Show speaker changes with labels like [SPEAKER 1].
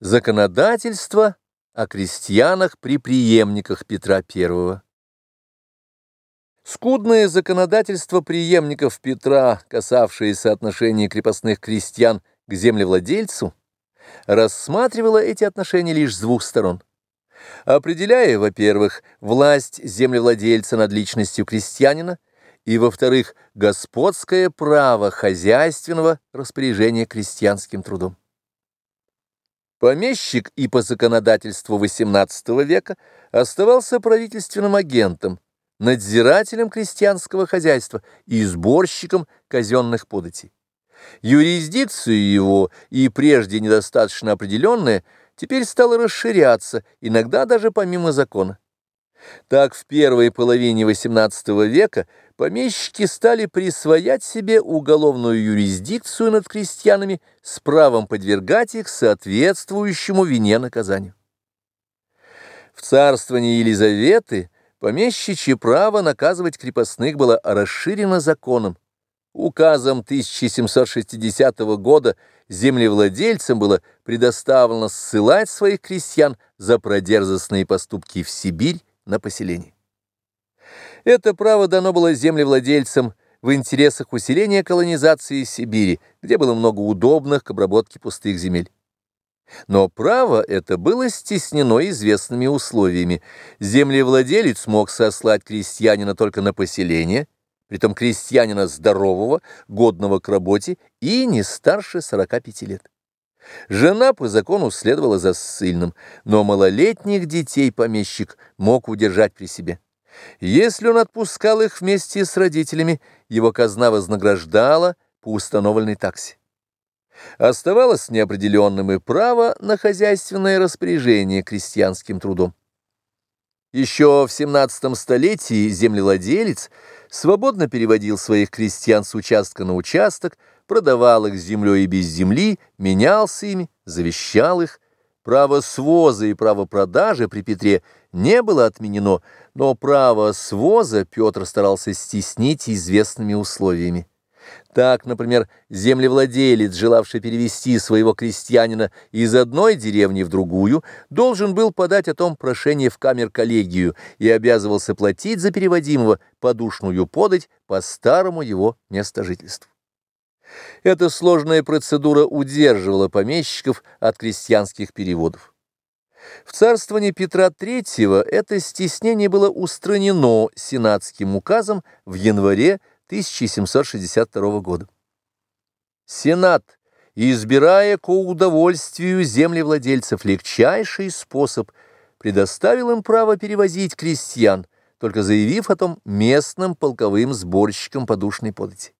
[SPEAKER 1] Законодательство о крестьянах при преемниках Петра I. Скудное законодательство преемников Петра, касавшееся отношений крепостных крестьян к землевладельцу, рассматривало эти отношения лишь с двух сторон. Определяя, во-первых, власть землевладельца над личностью крестьянина, и, во-вторых, господское право хозяйственного распоряжения крестьянским трудом. Помещик и по законодательству XVIII века оставался правительственным агентом, надзирателем крестьянского хозяйства и сборщиком казенных податей. Юрисдикция его, и прежде недостаточно определенная, теперь стала расширяться, иногда даже помимо закона. Так в первой половине XVIII века помещики стали присвоять себе уголовную юрисдикцию над крестьянами с правом подвергать их соответствующему вине наказанию. В царствовании Елизаветы помещичье право наказывать крепостных было расширено законом. Указом 1760 года землевладельцам было предоставлено ссылать своих крестьян за продерзостные поступки в Сибирь на поселение. Это право дано было землевладельцам в интересах усиления колонизации Сибири, где было много удобных к обработке пустых земель. Но право это было стеснено известными условиями. Землевладелец мог сослать крестьянина только на поселение, притом крестьянина здорового, годного к работе и не старше 45 лет. Жена по закону следовала за ссыльным, но малолетних детей помещик мог удержать при себе. Если он отпускал их вместе с родителями, его казна вознаграждала по установленной таксе. Оставалось неопределенным и право на хозяйственное распоряжение крестьянским трудом. Еще в 17 столетии землевладелец свободно переводил своих крестьян с участка на участок, продавал их с землей и без земли, менялся ими, завещал их. Право своза и право продажи при Петре не было отменено, но право своза Петр старался стеснить известными условиями. Так, например, землевладелец, желавший перевести своего крестьянина из одной деревни в другую, должен был подать о том прошение в камер-коллегию и обязывался платить за переводимого подушную подать по старому его местожительству. Эта сложная процедура удерживала помещиков от крестьянских переводов. В царствовании Петра III это стеснение было устранено сенатским указом в январе 1762 года. Сенат, избирая по удовольствию землевладельцев легчайший способ, предоставил им право перевозить крестьян, только заявив о том местным полковым сборщикам подушной подати.